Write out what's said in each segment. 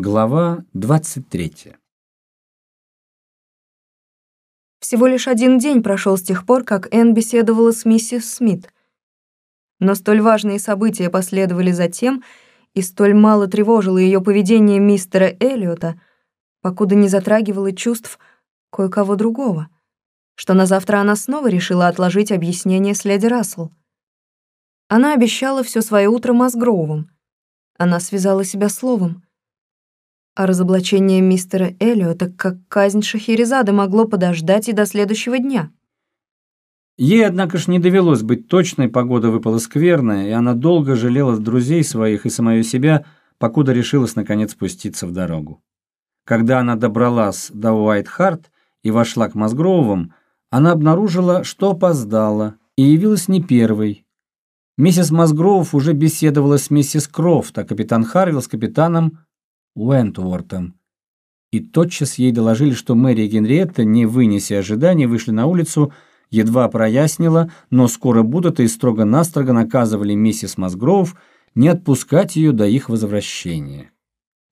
Глава 23 Всего лишь один день прошел с тех пор, как Энн беседовала с миссис Смит. Но столь важные события последовали затем, и столь мало тревожило ее поведение мистера Эллиота, покуда не затрагивало чувств кое-кого другого, что на завтра она снова решила отложить объяснение с леди Рассел. Она обещала все свое утро Мазгроувом. Она связала себя словом — а разоблачение мистера Эллиота, как казнь Шахерезады, могло подождать и до следующего дня. Ей, однако ж, не довелось быть точной, погода выпала скверная, и она долго жалела друзей своих и самое себя, покуда решилась наконец спуститься в дорогу. Когда она добралась до Уайт-Харт и вошла к Мазгровым, она обнаружила, что опоздала, и явилась не первой. Миссис Мазгров уже беседовала с миссис Крофт, а капитан Харвилл с капитаном Уэнтвортом. И тотчас ей доложили, что Мэри и Генриетта, не вынеся ожиданий, вышли на улицу, едва прояснила, но скоро будут и строго-настрого наказывали миссис Мазгроув не отпускать ее до их возвращения.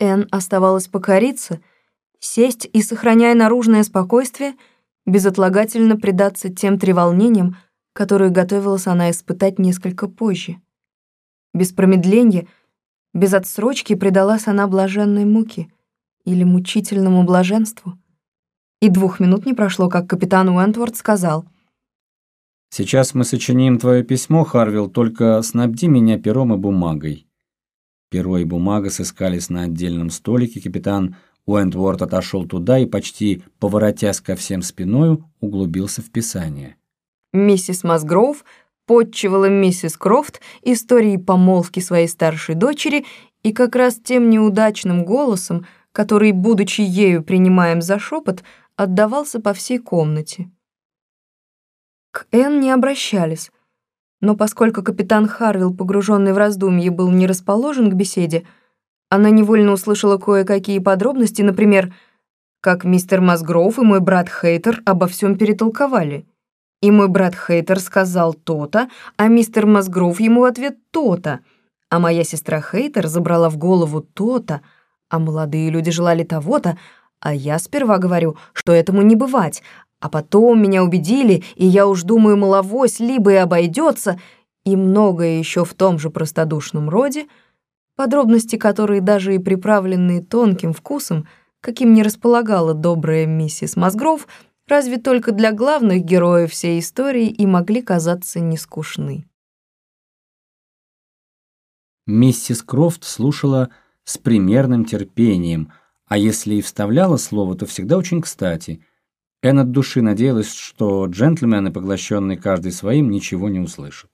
Энн оставалось покориться, сесть и, сохраняя наружное спокойствие, безотлагательно предаться тем треволнениям, которые готовилась она испытать несколько позже. Без промедления — без отсрочки предалась она блаженной муке или мучительному блаженству. И двух минут не прошло, как капитан Уэнтворд сказал. «Сейчас мы сочиним твое письмо, Харвилл, только снабди меня пером и бумагой». Перо и бумага сыскались на отдельном столике, капитан Уэнтворд отошел туда и, почти поворотясь ко всем спиною, углубился в писание. Миссис Масгроув подчивала миссис Крофт историей помолвки своей старшей дочери и как раз тем неудачным голосом, который, будучи ею принимаем за шепот, отдавался по всей комнате. К Энн не обращались, но поскольку капитан Харвилл, погруженный в раздумье, был не расположен к беседе, она невольно услышала кое-какие подробности, например, как мистер Масгроув и мой брат Хейтер обо всем перетолковали — и мой брат Хейтер сказал то-то, а мистер Мазгров ему в ответ то-то. А моя сестра Хейтер забрала в голову то-то, а молодые люди желали того-то, а я сперва говорю, что этому не бывать, а потом меня убедили, и я уж думаю, маловось либо и обойдется, и многое еще в том же простодушном роде, подробности которые даже и приправленные тонким вкусом, каким не располагала добрая миссис Мазгров, разве только для главных героев всей истории и могли казаться нескучны. Миссис Крофт слушала с примерным терпением, а если и вставляла слово, то всегда очень кстати. Энн от души надеялась, что джентльмены, поглощенные каждый своим, ничего не услышат.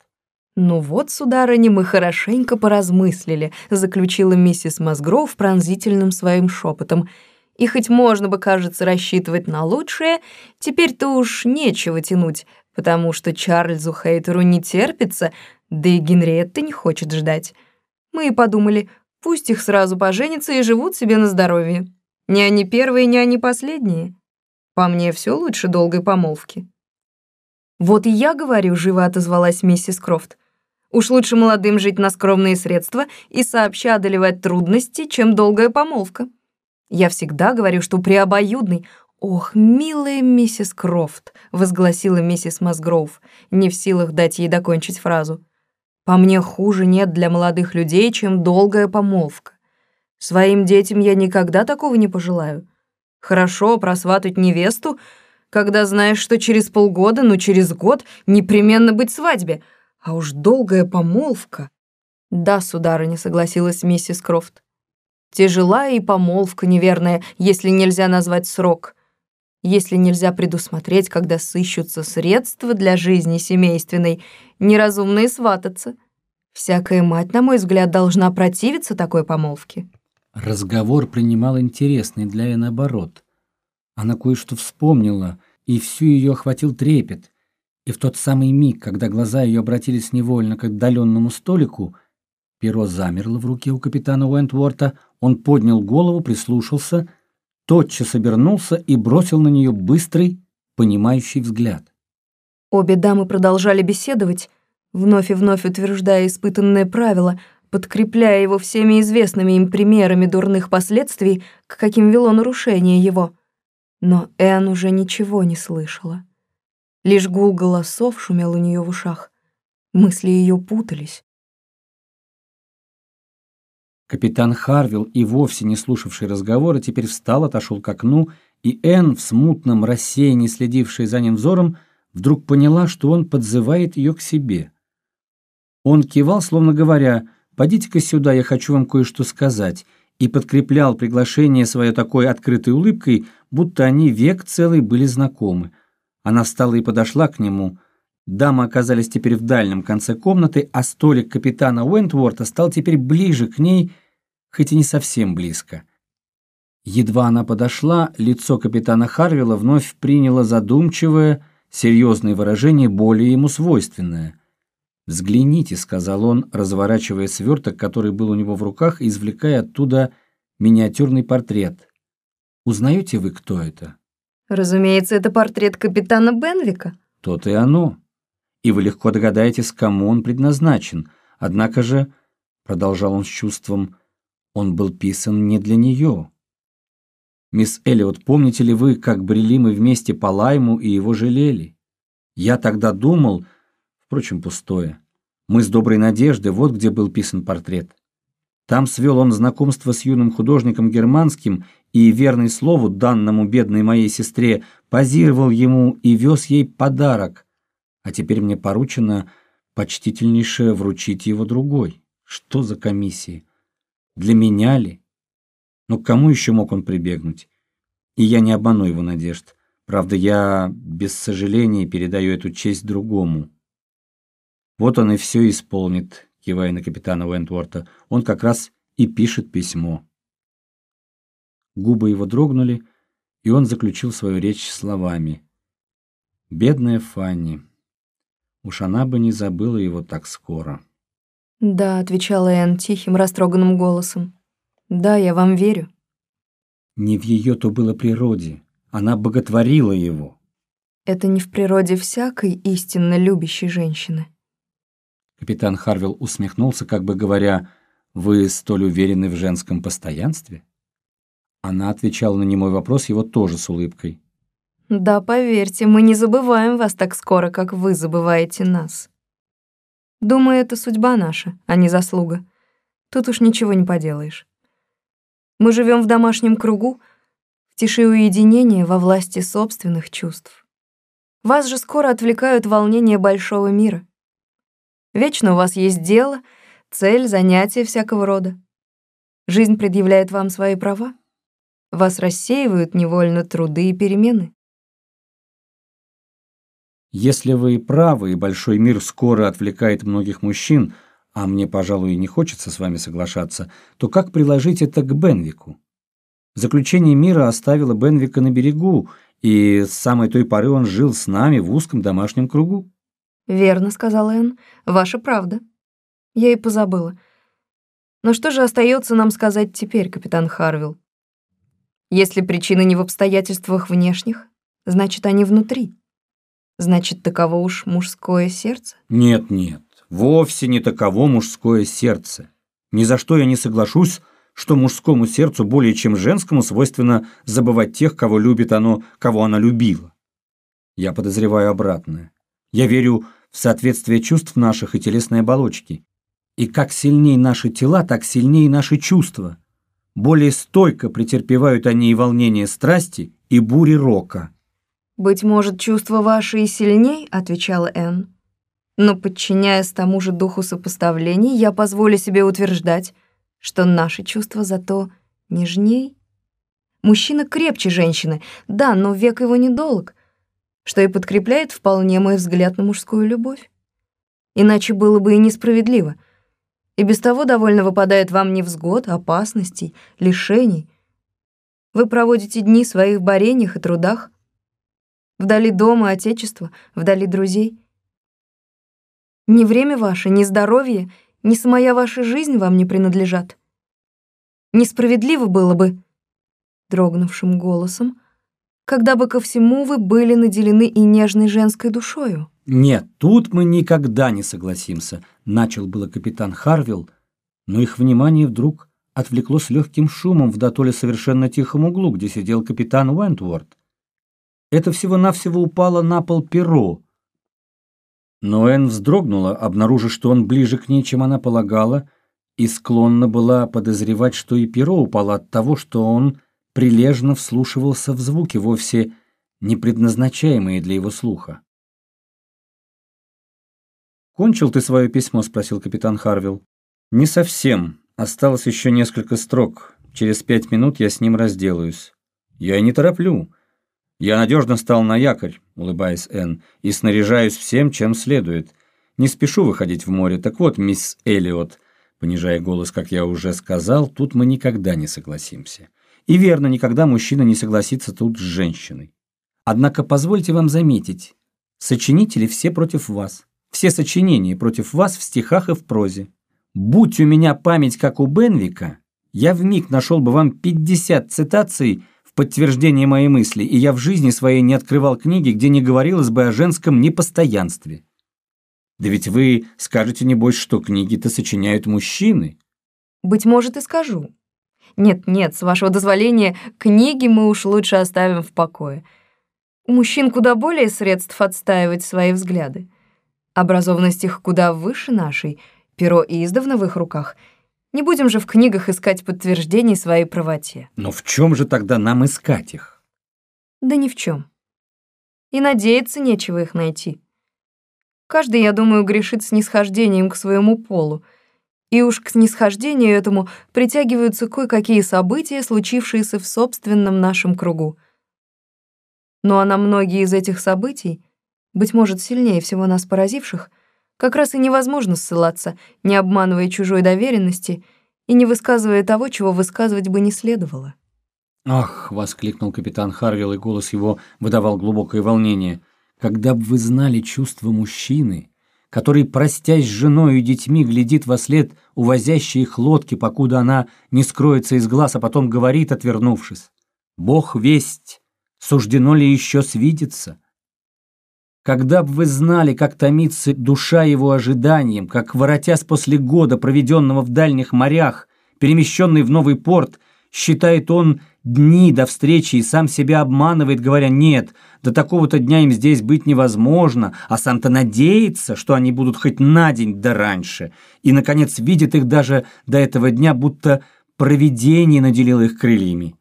«Ну вот, сударыня, мы хорошенько поразмыслили», заключила миссис Мазгров пронзительным своим шепотом — и хоть можно бы, кажется, рассчитывать на лучшее, теперь-то уж нечего тянуть, потому что Чарльзу Хейтеру не терпится, да и Генриетта не хочет ждать. Мы и подумали, пусть их сразу поженятся и живут себе на здоровье. Не они первые, не они последние. По мне, все лучше долгой помолвки. «Вот и я говорю», — живо отозвалась миссис Крофт. «Уж лучше молодым жить на скромные средства и сообща одолевать трудности, чем долгая помолвка». Я всегда говорю, что при обоюдной... «Ох, милая миссис Крофт», — возгласила миссис Масгроув, не в силах дать ей докончить фразу. «По мне хуже нет для молодых людей, чем долгая помолвка. Своим детям я никогда такого не пожелаю. Хорошо просватать невесту, когда знаешь, что через полгода, ну через год непременно быть свадьбе, а уж долгая помолвка». «Да, сударыня», — согласилась миссис Крофт. Тяжела и помолвка неверная, если нельзя назвать срок. Если нельзя предусмотреть, когда сыщутся средства для жизни семейственной, неразумно и свататься. Всякая мать, на мой взгляд, должна противиться такой помолвке. Разговор принимал интересный для Энн оборот. Она кое-что вспомнила, и всю ее охватил трепет. И в тот самый миг, когда глаза ее обратились невольно к отдаленному столику, перо замерло в руке у капитана Уэнтворта, он поднял голову, прислушался, тотчас обернулся и бросил на нее быстрый, понимающий взгляд. Обе дамы продолжали беседовать, вновь и вновь утверждая испытанное правило, подкрепляя его всеми известными им примерами дурных последствий, к каким вело нарушение его. Но Энн уже ничего не слышала. Лишь гул голосов шумел у нее в ушах. Мысли ее путались. Капитан Харвилл, и вовсе не слушавший разговора, теперь встал, отошел к окну, и Энн, в смутном рассеянии следившей за ним взором, вдруг поняла, что он подзывает ее к себе. Он кивал, словно говоря, «Подите-ка сюда, я хочу вам кое-что сказать», и подкреплял приглашение свое такой открытой улыбкой, будто они век целый были знакомы. Она встала и подошла к нему. Дамы оказались теперь в дальнем конце комнаты, а столик капитана Уэнтворта стал теперь ближе к ней, хоть и не совсем близко. Едва она подошла, лицо капитана Харвилла вновь приняло задумчивое, серьезное выражение, более ему свойственное. «Взгляните», — сказал он, разворачивая сверток, который был у него в руках, и извлекая оттуда миниатюрный портрет. «Узнаете вы, кто это?» Разумеется, это портрет капитана Бенвика. То-то и оно. И вы легко догадаетесь, кому он предназначен. Однако же, — продолжал он с чувством, — он был писан не для нее. Мисс Эллиот, помните ли вы, как брели мы вместе по Лайму и его жалели? Я тогда думал, впрочем, пустое. Мы с доброй надеждой, вот где был писан портрет. Там свел он знакомство с юным художником германским и, верный слову, данному бедной моей сестре, позировал ему и вез ей подарок. А теперь мне поручено почтительнейше вручить его другой. Что за комиссии? Для меня ли? Но к кому еще мог он прибегнуть? И я не обману его надежд. Правда, я без сожаления передаю эту честь другому. Вот он и все исполнит, кивая на капитана Уэнтворта. Он как раз и пишет письмо. Губы его дрогнули, и он заключил свою речь словами. «Бедная Фанни. Уж она бы не забыла его так скоро». «Да», — отвечала Энн тихим, растроганным голосом. «Да, я вам верю». Не в ее-то было природе. Она боготворила его. Это не в природе всякой истинно любящей женщины. Капитан Харвилл усмехнулся, как бы говоря, «Вы столь уверены в женском постоянстве?» Она отвечала на немой вопрос его тоже с улыбкой. «Да, поверьте, мы не забываем вас так скоро, как вы забываете нас. Думаю, это судьба наша, а не заслуга. Тут уж ничего не поделаешь. Мы живем в домашнем кругу, в тиши уединения, во власти собственных чувств. Вас же скоро отвлекают волнения большого мира. Вечно у вас есть дело, цель, занятия всякого рода. Жизнь предъявляет вам свои права. Вас рассеивают невольно труды и перемены. Если вы правы, и большой мир скоро отвлекает многих мужчин, а мне, пожалуй, не хочется с вами соглашаться, то как приложить это к Бенвику? Заключение мира оставило Бенвика на берегу, и с самой той поры он жил с нами в узком домашнем кругу. «Верно», — сказала Энн, — «ваша правда. Я и позабыла. Но что же остается нам сказать теперь, капитан Харвилл? Если причины не в обстоятельствах внешних, значит, они внутри. Значит, таково уж мужское сердце? Нет, нет, вовсе не таково мужское сердце. Ни за что я не соглашусь, что мужскому сердцу более чем женскому свойственно забывать тех, кого любит оно, кого она любила. Я подозреваю обратное. Я верю в соответствие чувств наших и телесной оболочки. И как сильнее наши тела, так сильнее наши чувства более стойко претерпевают они и волнение страсти, и бури рока. «Быть может, чувства ваши и сильней», — отвечала Энн. «Но, подчиняясь тому же духу сопоставлений, я позволю себе утверждать, что наши чувства зато нежней. Мужчина крепче женщины, да, но век его недолг, что и подкрепляет вполне мой взгляд на мужскую любовь. Иначе было бы и несправедливо — и без того довольно выпадает вам невзгод, опасностей, лишений. Вы проводите дни в своих борениях и трудах, вдали дома, отечества, вдали друзей. Ни время ваше, ни здоровье, ни самая ваша жизнь вам не принадлежат. Несправедливо было бы, дрогнувшим голосом, когда бы ко всему вы были наделены и нежной женской душою. «Нет, тут мы никогда не согласимся», — начал было капитан Харвилл, но их внимание вдруг отвлеклось легким шумом в дотоле совершенно тихом углу, где сидел капитан Уэнтворд. Это всего-навсего упало на пол перо. Но Энн вздрогнула, обнаружив, что он ближе к ней, чем она полагала, и склонна была подозревать, что и перо упало от того, что он прилежно вслушивался в звуки, вовсе не предназначаемые для его слуха. «Кончил ты свое письмо?» – спросил капитан Харвилл. «Не совсем. Осталось еще несколько строк. Через пять минут я с ним разделаюсь». «Я и не тороплю. Я надежно стал на якорь», – улыбаясь Энн, «и снаряжаюсь всем, чем следует. Не спешу выходить в море. Так вот, мисс Эллиот, понижая голос, как я уже сказал, тут мы никогда не согласимся. И верно, никогда мужчина не согласится тут с женщиной. Однако позвольте вам заметить, сочинители все против вас. Все сочинения против вас в стихах и в прозе. Будь у меня память, как у Бенвика, я вмиг нашел бы вам 50 цитаций подтверждение моей мысли, и я в жизни своей не открывал книги, где не говорилось бы о женском непостоянстве. Да ведь вы скажете, небось, что книги-то сочиняют мужчины. Быть может, и скажу. Нет-нет, с вашего дозволения, книги мы уж лучше оставим в покое. У мужчин куда более средств отстаивать свои взгляды. Образованность их куда выше нашей, перо издавна в их руках. Не будем же в книгах искать подтверждений своей правоте. Но в чем же тогда нам искать их? Да ни в чем. И надеяться нечего их найти. Каждый, я думаю, грешит снисхождением к своему полу, и уж к снисхождению этому притягиваются кое-какие события, случившиеся в собственном нашем кругу. Ну а на многие из этих событий быть может, сильнее всего нас поразивших, как раз и невозможно ссылаться, не обманывая чужой доверенности и не высказывая того, чего высказывать бы не следовало. «Ах!» — воскликнул капитан Харвилл, и голос его выдавал глубокое волнение. «Когда бы вы знали чувство мужчины, который, простясь с женой и детьми, глядит во след увозящей их лодки, покуда она не скроется из глаз, а потом говорит, отвернувшись, «Бог весть, суждено ли еще свидеться?» Когда бы вы знали, как томится душа его ожиданием, как, воротясь после года, проведенного в дальних морях, перемещенный в новый порт, считает он дни до встречи и сам себя обманывает, говоря «нет, до такого-то дня им здесь быть невозможно», а сам-то надеется, что они будут хоть на день да раньше, и, наконец, видит их даже до этого дня, будто провидение наделило их крыльями.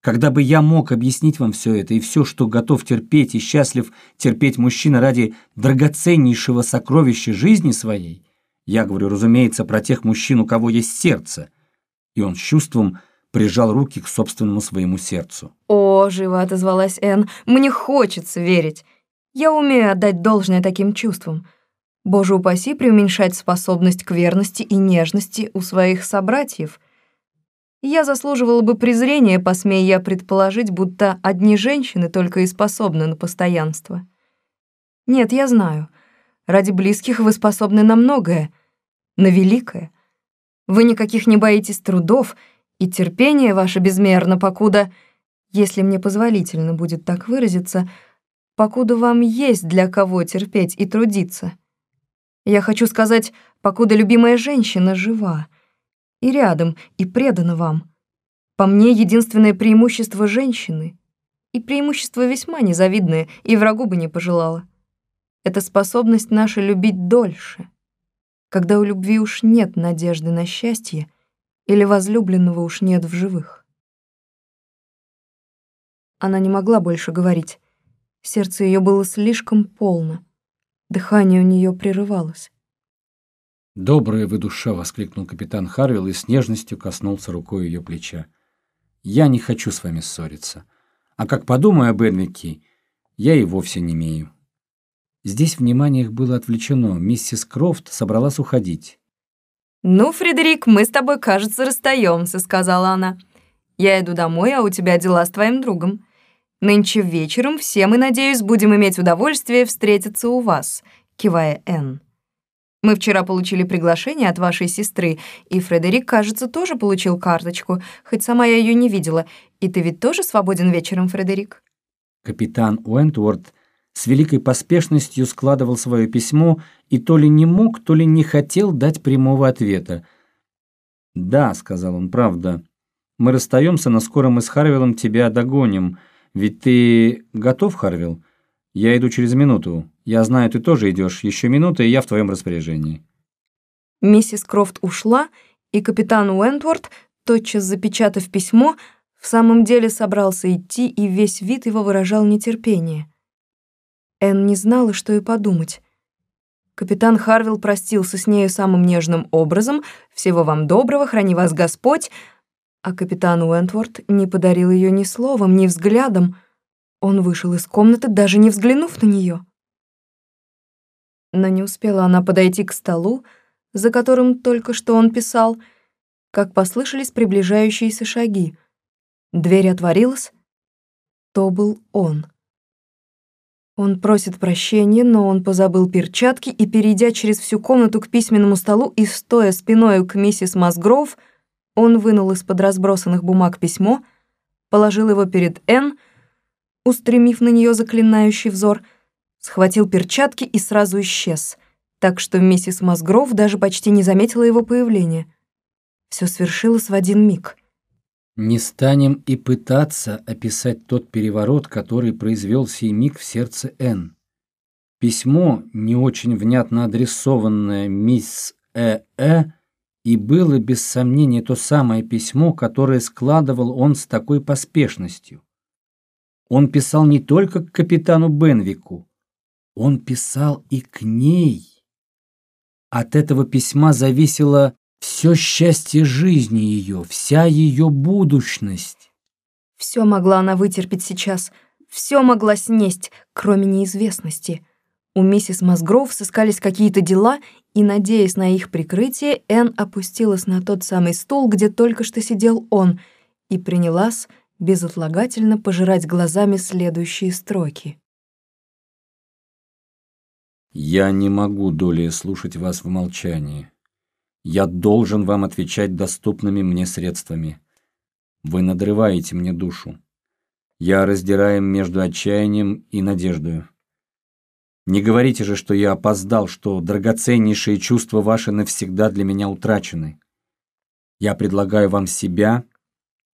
Когда бы я мог объяснить вам все это и все, что готов терпеть и счастлив терпеть мужчина ради драгоценнейшего сокровища жизни своей, я говорю, разумеется, про тех мужчин, у кого есть сердце. И он с чувством прижал руки к собственному своему сердцу. «О, — живо отозвалась Энн, — мне хочется верить. Я умею отдать должное таким чувствам. Боже упаси преуменьшать способность к верности и нежности у своих собратьев — я заслуживала бы презрения, посмея я предположить, будто одни женщины только и способны на постоянство. Нет, я знаю. Ради близких вы способны на многое, на великое. Вы никаких не боитесь трудов, и терпение ваше безмерно, покуда, если мне позволительно будет так выразиться, покуда вам есть для кого терпеть и трудиться. Я хочу сказать, покуда любимая женщина жива — и рядом, и предана вам. По мне, единственное преимущество женщины, и преимущество весьма незавидное, и врагу бы не пожелала, это способность наша любить дольше, когда у любви уж нет надежды на счастье или возлюбленного уж нет в живых. Она не могла больше говорить. Сердце ее было слишком полно. Дыхание у нее прерывалось. «Добрая вы душа!» — воскликнул капитан Харвилл и с нежностью коснулся рукой ее плеча. «Я не хочу с вами ссориться. А как подумаю об Эдвике, я и вовсе не имею». Здесь внимание их было отвлечено. Миссис Крофт собралась уходить. «Ну, Фредерик, мы с тобой, кажется, расстаемся», — сказала она. «Я иду домой, а у тебя дела с твоим другом. Нынче вечером все мы, надеюсь, будем иметь удовольствие встретиться у вас», — кивая Энн. Мы вчера получили приглашение от вашей сестры, и Фредерик, кажется, тоже получил карточку, хоть сама я ее не видела. И ты ведь тоже свободен вечером, Фредерик?» Капитан Уэнтворд с великой поспешностью складывал свое письмо и то ли не мог, то ли не хотел дать прямого ответа. «Да», — сказал он, — «правда. Мы расстаемся, но скоро мы с Харвиллом тебя догоним. Ведь ты готов, Харвилл? Я иду через минуту. Я знаю, ты тоже идешь. Еще минута, и я в твоем распоряжении». Миссис Крофт ушла, и капитан Уэнтворд, тотчас запечатав письмо, в самом деле собрался идти, и весь вид его выражал нетерпение. Энн не знала, что и подумать. Капитан Харвилл простился с нею самым нежным образом. «Всего вам доброго, храни вас Господь!» А капитан Уэнтворд не подарил ее ни словом, ни взглядом. Он вышел из комнаты, даже не взглянув на нее. Но не успела она подойти к столу, за которым только что он писал, как послышались приближающиеся шаги. Дверь отворилась. То был он. Он просит прощения, но он позабыл перчатки и, перейдя через всю комнату к письменному столу и стоя спиной к миссис Масгров, он вынул из-под разбросанных бумаг письмо, положил его перед Энн, устремив на нее заклинающий взор, схватил перчатки и сразу исчез, так что миссис Масгров даже почти не заметила его появления. Все свершилось в один миг. Не станем и пытаться описать тот переворот, который произвел сей миг в сердце Н. Письмо, не очень внятно адресованное мисс Э.Э., -э, и было без сомнения то самое письмо, которое складывал он с такой поспешностью. Он писал не только к капитану Бенвику, он писал и к ней. От этого письма зависело все счастье жизни ее, вся ее будущность. Все могла она вытерпеть сейчас, все могла снесть, кроме неизвестности. У миссис Мазгров сыскались какие-то дела, и, надеясь на их прикрытие, Энн опустилась на тот самый стул, где только что сидел он, и принялась безотлагательно пожирать глазами следующие строки. «Я не могу долее слушать вас в молчании. Я должен вам отвечать доступными мне средствами. Вы надрываете мне душу. Я раздираем между отчаянием и надеждой. Не говорите же, что я опоздал, что драгоценнейшие чувства ваши навсегда для меня утрачены. Я предлагаю вам себя,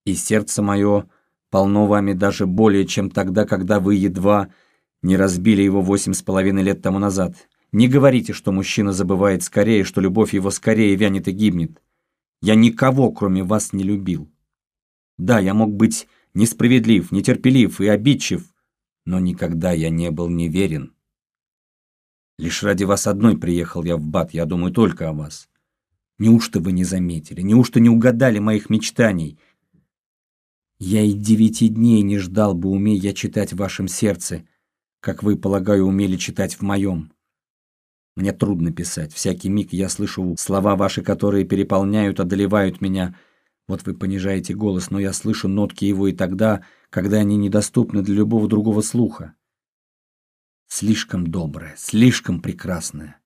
и сердце мое полно вами даже более, чем тогда, когда вы едва не разбили его восемь с половиной лет тому назад. Не говорите, что мужчина забывает скорее, что любовь его скорее вянет и гибнет. Я никого, кроме вас, не любил. Да, я мог быть несправедлив, нетерпелив и обидчив, но никогда я не был неверен. Лишь ради вас одной приехал я в Бат, я думаю только о вас. Неужто вы не заметили, неужто не угадали моих мечтаний? Я и девяти дней не ждал бы, умея читать в вашем сердце, как вы, полагаю, умели читать в моем. Мне трудно писать. Всякий миг я слышу слова ваши, которые переполняют, одолевают меня. Вот вы понижаете голос, но я слышу нотки его и тогда, когда они недоступны для любого другого слуха. Слишком доброе, слишком прекрасное.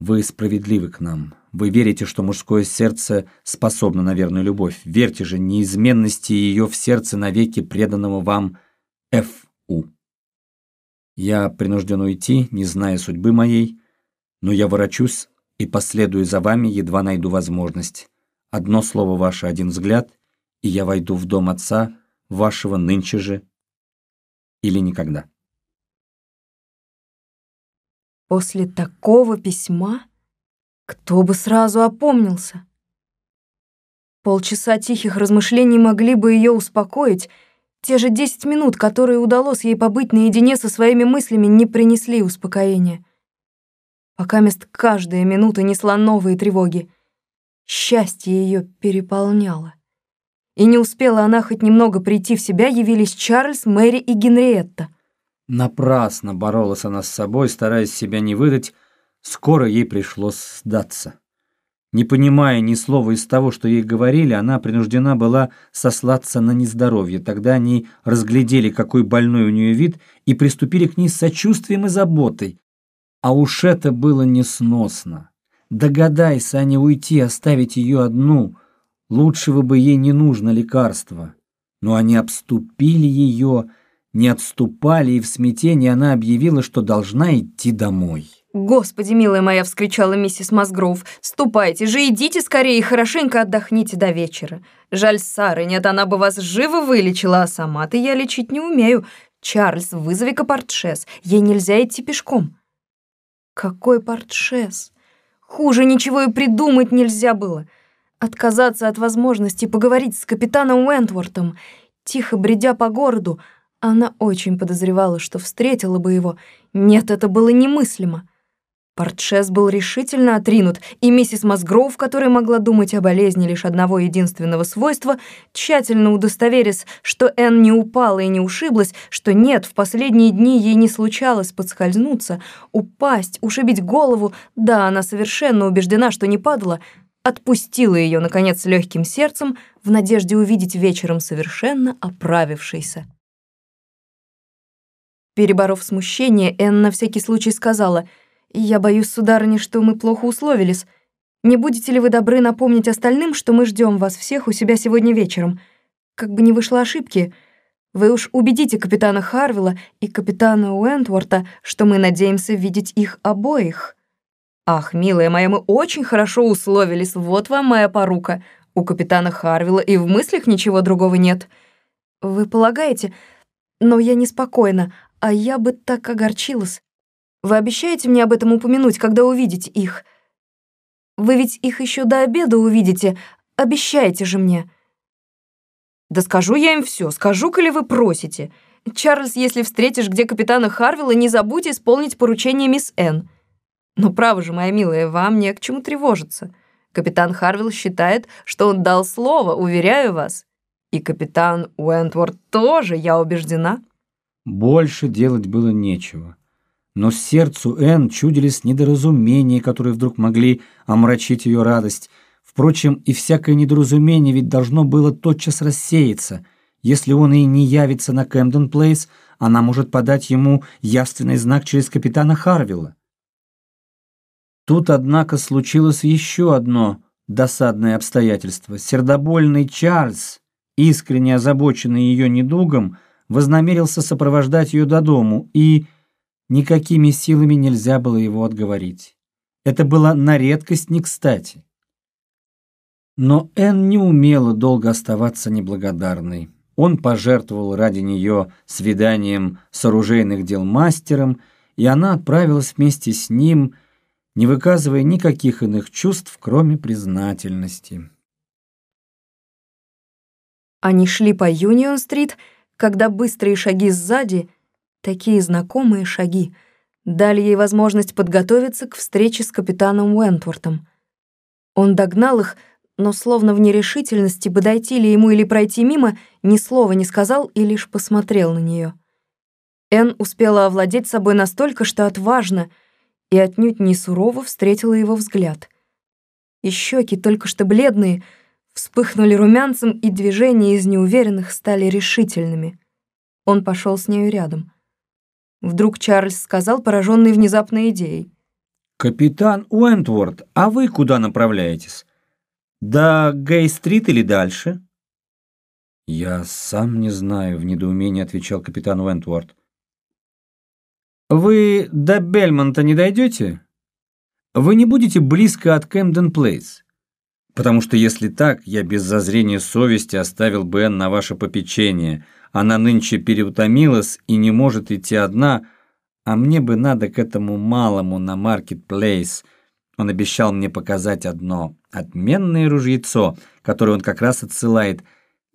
Вы справедливы к нам. Вы верите, что мужское сердце способно на верную любовь. Верьте же неизменности ее в сердце навеки преданного вам Ф.У. Я принужден уйти, не зная судьбы моей, но я ворочусь и последую за вами, едва найду возможность. Одно слово ваше, один взгляд, и я войду в дом отца вашего нынче же или никогда. После такого письма кто бы сразу опомнился? Полчаса тихих размышлений могли бы ее успокоить. Те же десять минут, которые удалось ей побыть наедине со своими мыслями, не принесли успокоения пока мест каждая минута несла новые тревоги. Счастье ее переполняло. И не успела она хоть немного прийти в себя, явились Чарльз, Мэри и Генриетта. Напрасно боролась она с собой, стараясь себя не выдать, скоро ей пришлось сдаться. Не понимая ни слова из того, что ей говорили, она принуждена была сослаться на нездоровье. Тогда они разглядели, какой больной у нее вид, и приступили к ней с сочувствием и заботой. А уж это было несносно. Догадайся они уйти, оставить ее одну. Лучшего бы ей не нужно лекарства. Но они обступили ее, не отступали, и в смятении она объявила, что должна идти домой. «Господи, милая моя!» — вскричала миссис Масгроув. «Ступайте же, идите скорее и хорошенько отдохните до вечера. Жаль Сары, нет, она бы вас живо вылечила, а сама-то я лечить не умею. Чарльз, вызови-ка портшес, ей нельзя идти пешком». «Какой портшес? Хуже ничего и придумать нельзя было. Отказаться от возможности поговорить с капитаном Уэнтвортом. Тихо бредя по городу, она очень подозревала, что встретила бы его. Нет, это было немыслимо. Портшес был решительно отринут, и миссис Мазгроув, которая могла думать о болезни лишь одного единственного свойства, тщательно удостоверясь, что Энн не упала и не ушиблась, что нет, в последние дни ей не случалось подскользнуться, упасть, ушибить голову, да, она совершенно убеждена, что не падала, отпустила ее, наконец, легким сердцем, в надежде увидеть вечером совершенно оправившейся. Переборов смущение, Энн на всякий случай сказала — «Я боюсь, сударыня, что мы плохо условились. Не будете ли вы добры напомнить остальным, что мы ждем вас всех у себя сегодня вечером? Как бы не вышло ошибки, вы уж убедите капитана Харвилла и капитана Уэнтворта, что мы надеемся видеть их обоих». «Ах, милая моя, мы очень хорошо условились, вот вам моя порука. У капитана Харвилла и в мыслях ничего другого нет». «Вы полагаете? Но я неспокойна, а я бы так огорчилась. Вы обещаете мне об этом упомянуть, когда увидите их? Вы ведь их еще до обеда увидите. Обещайте же мне. Да скажу я им все, скажу, коли вы просите. Чарльз, если встретишь где капитана Харвилла, не забудь исполнить поручение мисс Н. Но право же, моя милая, вам не к чему тревожиться. Капитан Харвилл считает, что он дал слово, уверяю вас. И капитан Уэнтворд тоже, я убеждена. Больше делать было нечего но сердцу Энн чудились недоразумения, которые вдруг могли омрачить ее радость. Впрочем, и всякое недоразумение ведь должно было тотчас рассеяться. Если он и не явится на Кэмден Плейс, она может подать ему явственный знак через капитана Харвилла. Тут, однако, случилось еще одно досадное обстоятельство. Сердобольный Чарльз, искренне озабоченный ее недугом, вознамерился сопровождать ее до дому и Никакими силами нельзя было его отговорить. Это было на редкость не кстати. Но Энн не умела долго оставаться неблагодарной. Он пожертвовал ради нее свиданием с оружейных дел мастером, и она отправилась вместе с ним, не выказывая никаких иных чувств, кроме признательности. Они шли по Юнион-стрит, когда быстрые шаги сзади — Такие знакомые шаги дали ей возможность подготовиться к встрече с капитаном Уэнтвортом. Он догнал их, но словно в нерешительности, подойти ли ему или пройти мимо, ни слова не сказал и лишь посмотрел на нее. Энн успела овладеть собой настолько, что отважно и отнюдь не сурово встретила его взгляд. И щеки, только что бледные, вспыхнули румянцем, и движения из неуверенных стали решительными. Он пошел с нею рядом — Вдруг Чарльз сказал, пораженный внезапной идеей. «Капитан Уэнтворд, а вы куда направляетесь? До Гей-стрит или дальше?» «Я сам не знаю», — в недоумении отвечал капитан Уэнтворд. «Вы до Бельмонта не дойдете? Вы не будете близко от Кэмден Плейс? Потому что если так, я без зазрения совести оставил Бен на ваше попечение», она нынче переутомилась и не может идти одна, а мне бы надо к этому малому на маркетплейс. Он обещал мне показать одно отменное ружьецо, которое он как раз отсылает.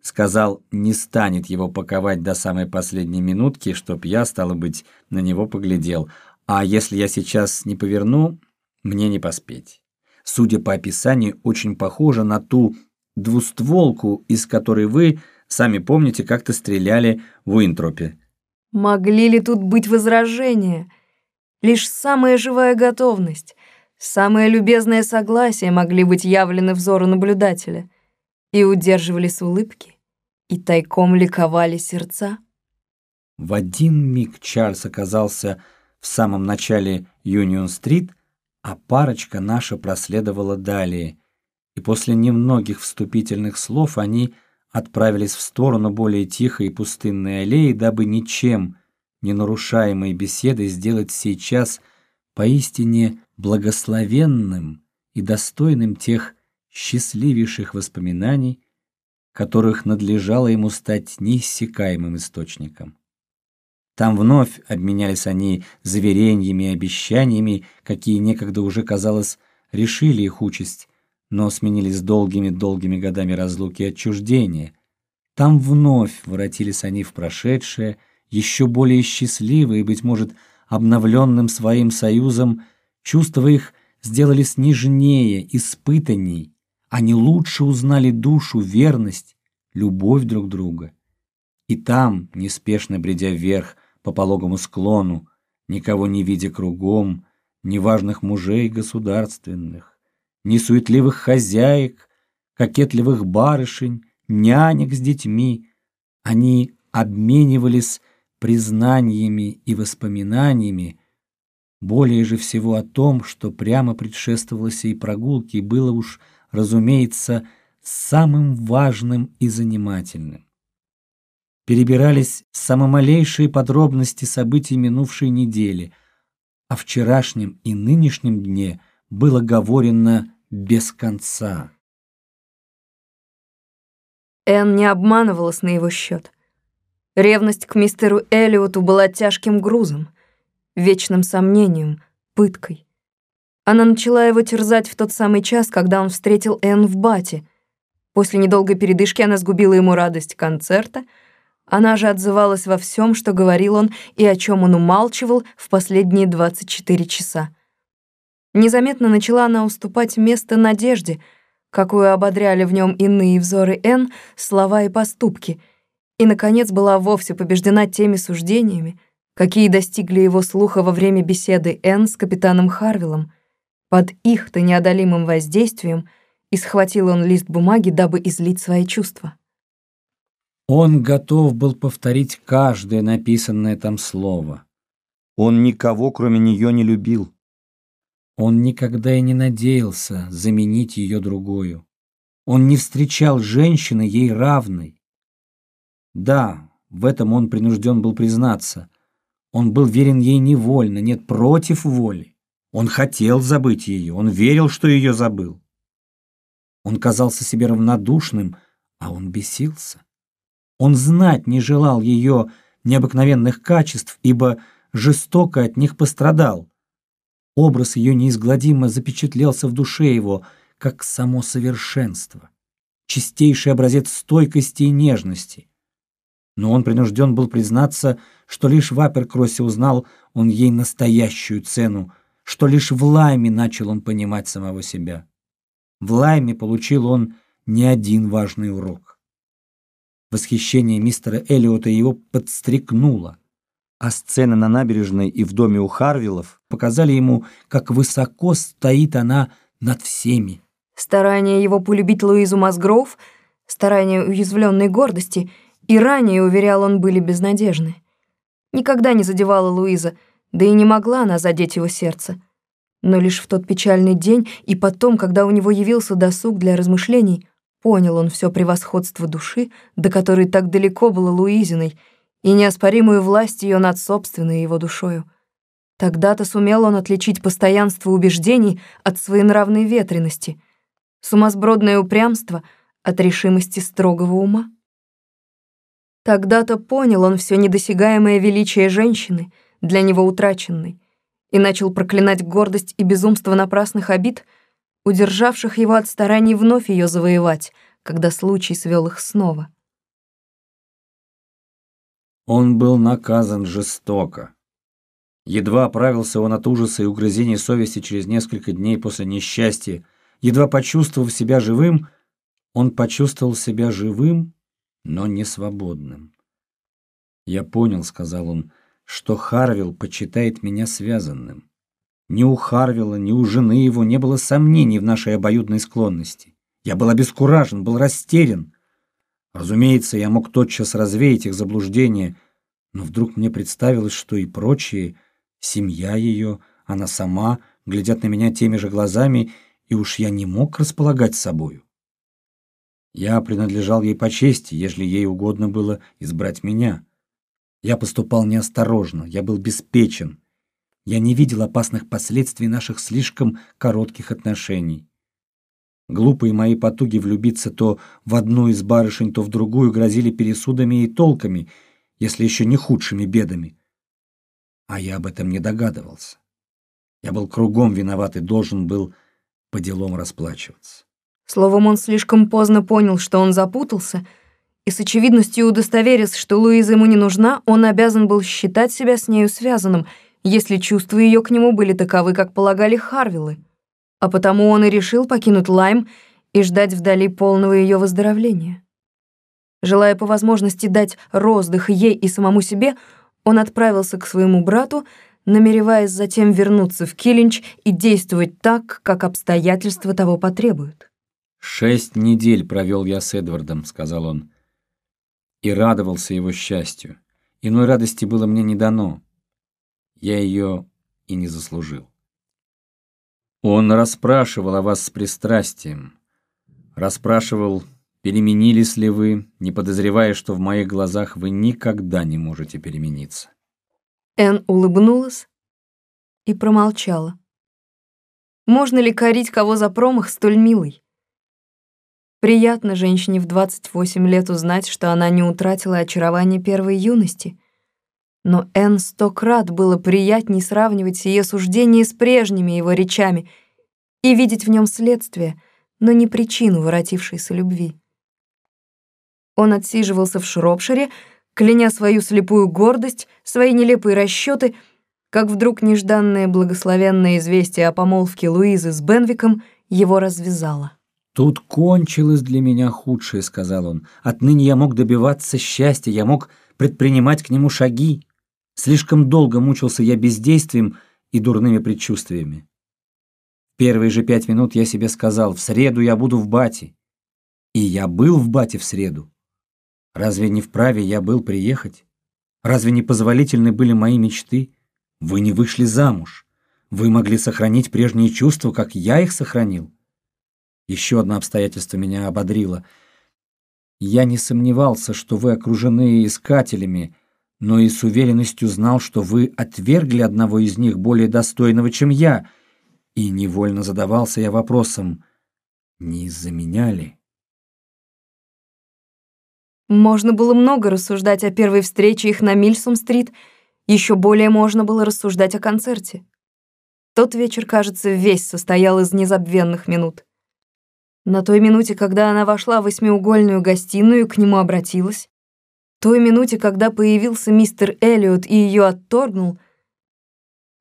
Сказал, не станет его паковать до самой последней минутки, чтоб я, стало быть, на него поглядел. А если я сейчас не поверну, мне не поспеть. Судя по описанию, очень похоже на ту двустволку, из которой вы Сами помните, как-то стреляли в Уинтропе. Могли ли тут быть возражения? Лишь самая живая готовность, самое любезное согласие могли быть явлены взору наблюдателя. И удерживались улыбки, и тайком ликовали сердца. В один миг Чарльз оказался в самом начале Юнион-стрит, а парочка наша проследовала далее, и после немногих вступительных слов они отправились в сторону более тихой и пустынной аллеи, дабы ничем не нарушаемой беседой сделать сейчас поистине благословенным и достойным тех счастливейших воспоминаний, которых надлежало ему стать неиссякаемым источником. Там вновь обменялись они заверениями и обещаниями, какие некогда уже, казалось, решили их участь, но сменились долгими-долгими годами разлуки и отчуждения. Там вновь воротились они в прошедшее, еще более счастливые, быть может, обновленным своим союзом, чувства их сделались нежнее, испытанней, они лучше узнали душу, верность, любовь друг друга. И там, неспешно бредя вверх по пологому склону, никого не видя кругом, ни важных мужей государственных, ни суетливых хозяек, кокетливых барышень, нянек с детьми, они обменивались признаниями и воспоминаниями, более же всего о том, что прямо предшествовало сей прогулке и было уж, разумеется, самым важным и занимательным. Перебирались самомалейшие подробности событий минувшей недели. О вчерашнем и нынешнем дне было говорено без конца. Энн не обманывалась на его счет. Ревность к мистеру Эллиоту была тяжким грузом вечным сомнением, пыткой. Она начала его терзать в тот самый час, когда он встретил Энн в бате. После недолгой передышки она сгубила ему радость концерта. Она же отзывалась во всем, что говорил он и о чем он умалчивал в последние 24 часа. Незаметно начала она уступать место надежде, какую ободряли в нем иные взоры Энн, слова и поступки, и, наконец, была вовсе побеждена теми суждениями, какие достигли его слуха во время беседы Энн с капитаном Харвиллом. Под их-то неодолимым воздействием и схватил он лист бумаги, дабы излить свои чувства. Он готов был повторить каждое написанное там слово. Он никого, кроме нее, не любил. Он никогда и не надеялся заменить ее другую. Он не встречал женщины ей равной. Да, в этом он принужден был признаться. Он был верен ей невольно, нет, против воли. Он хотел забыть ее, он верил, что ее забыл. Он казался себе равнодушным, а он бесился. Он знать не желал ее необыкновенных качеств, ибо жестоко от них пострадал. Образ ее неизгладимо запечатлелся в душе его, как само совершенство, чистейший образец стойкости и нежности но он принужден был признаться, что лишь в Аперкроссе узнал он ей настоящую цену, что лишь в Лайме начал он понимать самого себя. В Лайме получил он не один важный урок. Восхищение мистера Эллиота его подстрекнуло, а сцены на набережной и в доме у Харвиллов показали ему, как высоко стоит она над всеми. Старание его полюбить Луизу Мазгроув, старание уязвленной гордости — и ранее, уверял он, были безнадежны. Никогда не задевала Луиза, да и не могла она задеть его сердце. Но лишь в тот печальный день и потом, когда у него явился досуг для размышлений, понял он все превосходство души, до которой так далеко было Луизиной, и неоспоримую власть ее над собственной его душою. Тогда-то сумел он отличить постоянство убеждений от своенравной ветренности, сумасбродное упрямство от решимости строгого ума. Тогда-то понял он все недосягаемое величие женщины, для него утраченной, и начал проклинать гордость и безумство напрасных обид, удержавших его от стараний вновь ее завоевать, когда случай свел их снова. Он был наказан жестоко. Едва оправился он от ужаса и угрызений совести через несколько дней после несчастья, едва почувствовав себя живым, он почувствовал себя живым но не свободным. «Я понял», — сказал он, — «что Харвилл почитает меня связанным. Ни у Харвилла, ни у жены его не было сомнений в нашей обоюдной склонности. Я был обескуражен, был растерян. Разумеется, я мог тотчас развеять их заблуждения, но вдруг мне представилось, что и прочие, семья ее, она сама, глядят на меня теми же глазами, и уж я не мог располагать собою. Я принадлежал ей по чести, ежели ей угодно было избрать меня. Я поступал неосторожно, я был беспечен. Я не видел опасных последствий наших слишком коротких отношений. Глупые мои потуги влюбиться то в одну из барышень, то в другую грозили пересудами и толками, если еще не худшими бедами. А я об этом не догадывался. Я был кругом виноват и должен был по делам расплачиваться. Словом, он слишком поздно понял, что он запутался, и с очевидностью удостоверясь, что Луиза ему не нужна, он обязан был считать себя с нею связанным, если чувства ее к нему были таковы, как полагали Харвиллы. А потому он и решил покинуть Лайм и ждать вдали полного ее выздоровления. Желая по возможности дать роздых ей и самому себе, он отправился к своему брату, намереваясь затем вернуться в Киллинч и действовать так, как обстоятельства того потребуют. «Шесть недель провел я с Эдвардом», — сказал он, — «и радовался его счастью. Иной радости было мне не дано. Я ее и не заслужил. Он расспрашивал о вас с пристрастием, расспрашивал, переменились ли вы, не подозревая, что в моих глазах вы никогда не можете перемениться. Эн улыбнулась и промолчала. Можно ли корить кого за промах столь милый? Приятно женщине в 28 лет узнать, что она не утратила очарование первой юности. Но Энн сто крат было приятней сравнивать сие суждение с прежними его речами и видеть в нем следствие, но не причину воротившейся любви. Он отсиживался в Шропшире, кляня свою слепую гордость, свои нелепые расчеты, как вдруг нежданное благословенное известие о помолвке Луизы с Бенвиком его развязало. «Тут кончилось для меня худшее», — сказал он. «Отныне я мог добиваться счастья, я мог предпринимать к нему шаги. Слишком долго мучился я бездействием и дурными предчувствиями. Первые же пять минут я себе сказал, в среду я буду в бате. И я был в бате в среду. Разве не вправе я был приехать? Разве не позволительны были мои мечты? Вы не вышли замуж. Вы могли сохранить прежние чувства, как я их сохранил. Еще одно обстоятельство меня ободрило. Я не сомневался, что вы окружены искателями, но и с уверенностью знал, что вы отвергли одного из них более достойного, чем я, и невольно задавался я вопросом, не из-за меня ли? Можно было много рассуждать о первой встрече их на Мильсум-стрит, еще более можно было рассуждать о концерте. Тот вечер, кажется, весь состоял из незабвенных минут. На той минуте, когда она вошла в восьмиугольную гостиную и к нему обратилась, той минуте, когда появился мистер Эллиот и ее отторгнул,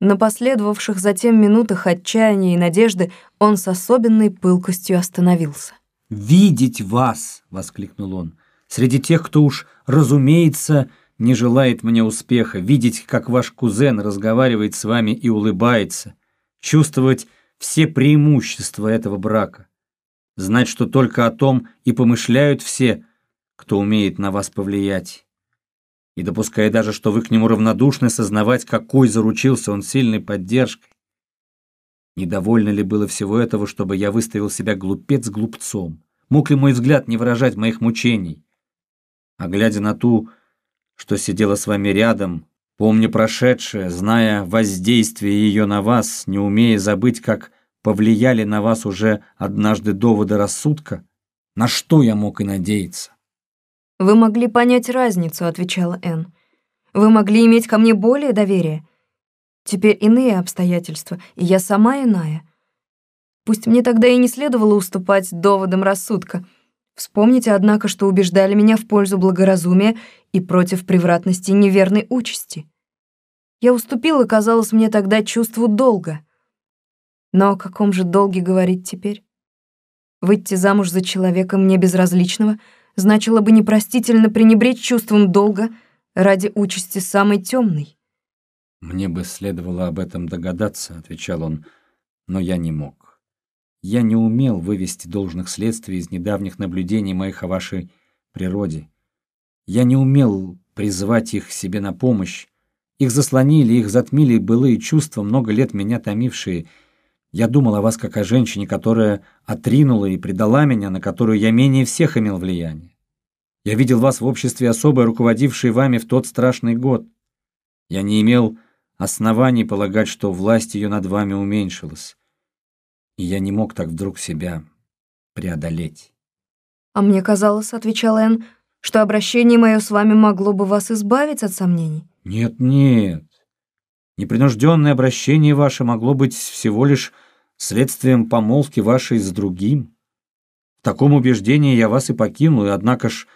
на последовавших затем минутах отчаяния и надежды он с особенной пылкостью остановился. «Видеть вас!» — воскликнул он. «Среди тех, кто уж, разумеется, не желает мне успеха, видеть, как ваш кузен разговаривает с вами и улыбается, чувствовать все преимущества этого брака знать, что только о том и помышляют все, кто умеет на вас повлиять. И допуская даже, что вы к нему равнодушны, сознавать, какой заручился он сильной поддержкой. Недовольно ли было всего этого, чтобы я выставил себя глупец глупцом? Мог ли мой взгляд не выражать моих мучений? А глядя на ту, что сидела с вами рядом, помня прошедшее, зная воздействие ее на вас, не умея забыть, как повлияли на вас уже однажды доводы рассудка, на что я мог и надеяться? «Вы могли понять разницу», — отвечала Энн. «Вы могли иметь ко мне более доверия. Теперь иные обстоятельства, и я сама иная. Пусть мне тогда и не следовало уступать доводам рассудка. Вспомните, однако, что убеждали меня в пользу благоразумия и против превратности неверной участи. Я уступила, казалось мне тогда, чувству долга — но о каком же долге говорить теперь? Выйти замуж за человека мне безразличного значило бы непростительно пренебречь чувством долга ради участи самой темной. «Мне бы следовало об этом догадаться», — отвечал он, — «но я не мог. Я не умел вывести должных следствий из недавних наблюдений моих о вашей природе. Я не умел призвать их себе на помощь. Их заслонили, их затмили былые чувства, много лет меня томившие — я думал о вас как о женщине, которая отринула и предала меня, на которую я менее всех имел влияние. Я видел вас в обществе особо руководившей вами в тот страшный год. Я не имел оснований полагать, что власть ее над вами уменьшилась. И я не мог так вдруг себя преодолеть. «А мне казалось, — отвечал Энн, — что обращение мое с вами могло бы вас избавить от сомнений». «Нет, нет. Непринужденное обращение ваше могло быть всего лишь следствием помолвки вашей с другим. В таком убеждении я вас и покинул, и однако ж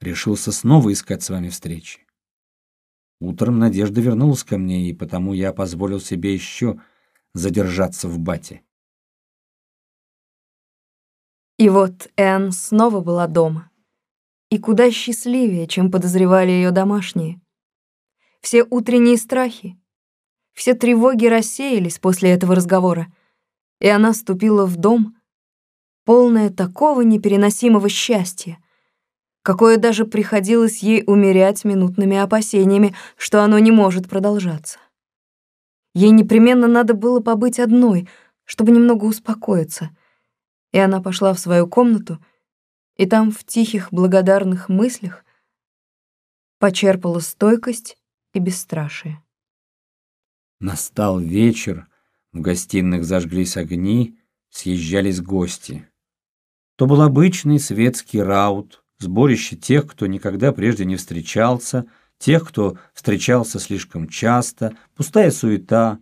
решился снова искать с вами встречи. Утром Надежда вернулась ко мне, и потому я позволил себе еще задержаться в бате. И вот Энн снова была дома. И куда счастливее, чем подозревали ее домашние. Все утренние страхи, все тревоги рассеялись после этого разговора, и она вступила в дом, полная такого непереносимого счастья, какое даже приходилось ей умерять минутными опасениями, что оно не может продолжаться. Ей непременно надо было побыть одной, чтобы немного успокоиться, и она пошла в свою комнату, и там в тихих благодарных мыслях почерпала стойкость и бесстрашие. Настал вечер, в гостиных зажглись огни, съезжались гости. То был обычный светский раут, сборище тех, кто никогда прежде не встречался, тех, кто встречался слишком часто, пустая суета.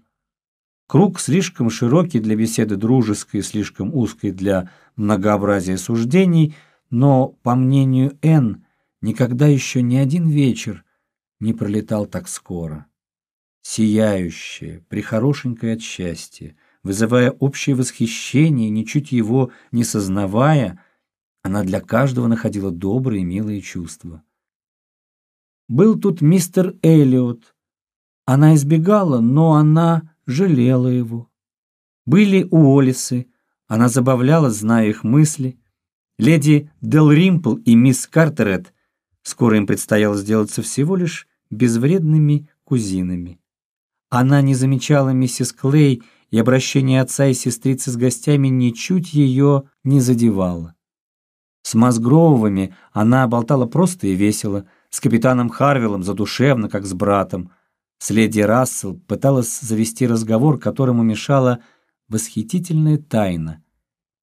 Круг слишком широкий для беседы дружеской, слишком узкий для многообразия суждений, но, по мнению Н, никогда еще ни один вечер не пролетал так скоро. Сияющее, прихорошенькое от счастья, вызывая общее восхищение, ничуть его не сознавая – она для каждого находила добрые милые чувства. Был тут мистер Эллиот. Она избегала, но она жалела его. Были Уоллисы. Она забавлялась, зная их мысли. Леди Делримпл и мисс Картерет скоро им предстояло сделаться всего лишь безвредными кузинами. Она не замечала миссис Клей, и обращение отца и сестрицы с гостями ничуть ее не задевало. С Мазгровыми она болтала просто и весело, с капитаном Харвиллом задушевно, как с братом. С леди Рассел пыталась завести разговор, которому мешала восхитительная тайна.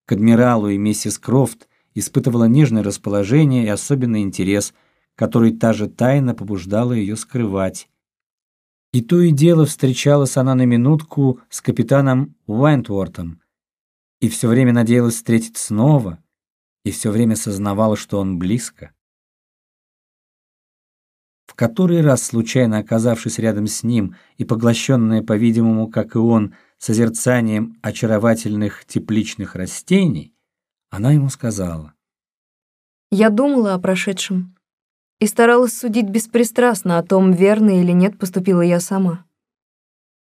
К адмиралу и миссис Крофт испытывала нежное расположение и особенный интерес, который та же тайна побуждала ее скрывать. И то и дело встречалась она на минутку с капитаном Уайнтвортом и все время надеялась встретить снова — и все время сознавала, что он близко. В который раз, случайно оказавшись рядом с ним и поглощенная, по-видимому, как и он, созерцанием очаровательных тепличных растений, она ему сказала. «Я думала о прошедшем и старалась судить беспристрастно о том, верно или нет поступила я сама.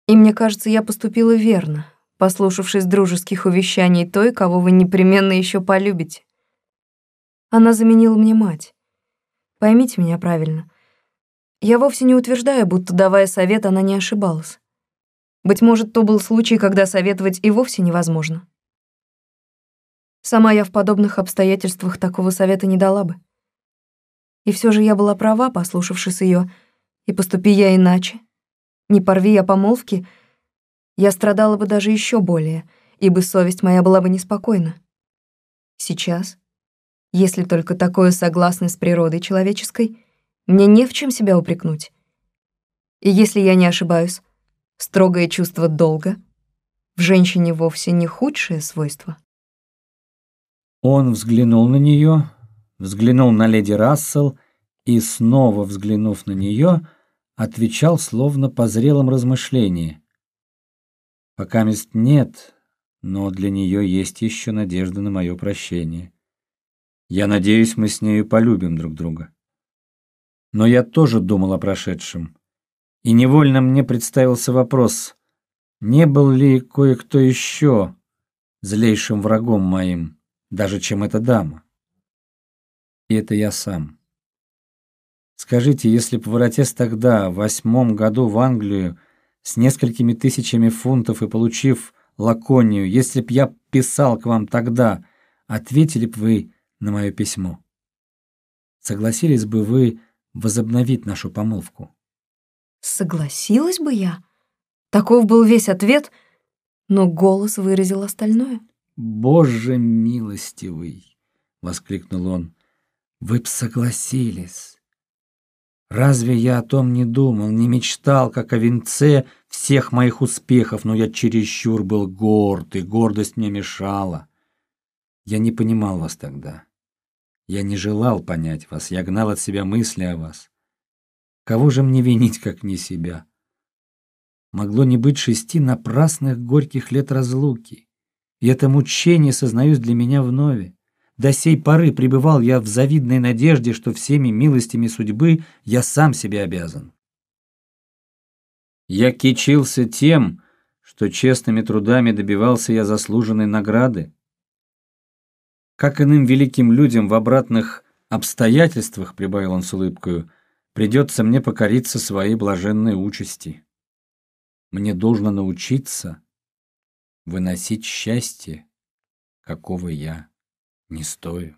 И мне кажется, я поступила верно, послушавшись дружеских увещаний той, кого вы непременно еще полюбите. Она заменила мне мать. Поймите меня правильно. Я вовсе не утверждаю, будто, давая совет, она не ошибалась. Быть может, то был случай, когда советовать и вовсе невозможно. Сама я в подобных обстоятельствах такого совета не дала бы. И все же я была права, послушавшись ее, и поступи я иначе. Не порви я помолвки, я страдала бы даже еще более, ибо совесть моя была бы неспокойна. Сейчас, если только такое согласно с природой человеческой, мне не в чем себя упрекнуть. И если я не ошибаюсь, строгое чувство долга в женщине вовсе не худшее свойство. Он взглянул на нее, взглянул на леди Рассел и, снова взглянув на нее, отвечал словно по зрелом размышлении. «Пока мест нет, но для нее есть еще надежда на мое прощение». Я надеюсь, мы с нею полюбим друг друга. Но я тоже думал о прошедшем. И невольно мне представился вопрос, не был ли кое-кто еще злейшим врагом моим, даже чем эта дама? И это я сам. Скажите, если б воротясь тогда, в восьмом году в Англию, с несколькими тысячами фунтов и получив лаконию, если б я писал к вам тогда, ответили б вы на мое письмо. Согласились бы вы возобновить нашу помолвку? Согласилась бы я? Таков был весь ответ, но голос выразил остальное. «Боже милостивый!» — воскликнул он. «Вы б согласились. Разве я о том не думал, не мечтал, как о венце всех моих успехов, но я чересчур был горд, и гордость мне мешала. Я не понимал вас тогда. Я не желал понять вас, я гнал от себя мысли о вас. Кого же мне винить, как не себя? Могло не быть шести напрасных горьких лет разлуки. И это мучение, сознаюсь, для меня вновь. До сей поры пребывал я в завидной надежде, что всеми милостями судьбы я сам себе обязан. Я кичился тем, что честными трудами добивался я заслуженной награды. Как иным великим людям в обратных обстоятельствах, прибавил он с улыбкою, придется мне покориться своей блаженной участи. Мне должно научиться выносить счастье, какого я не стою.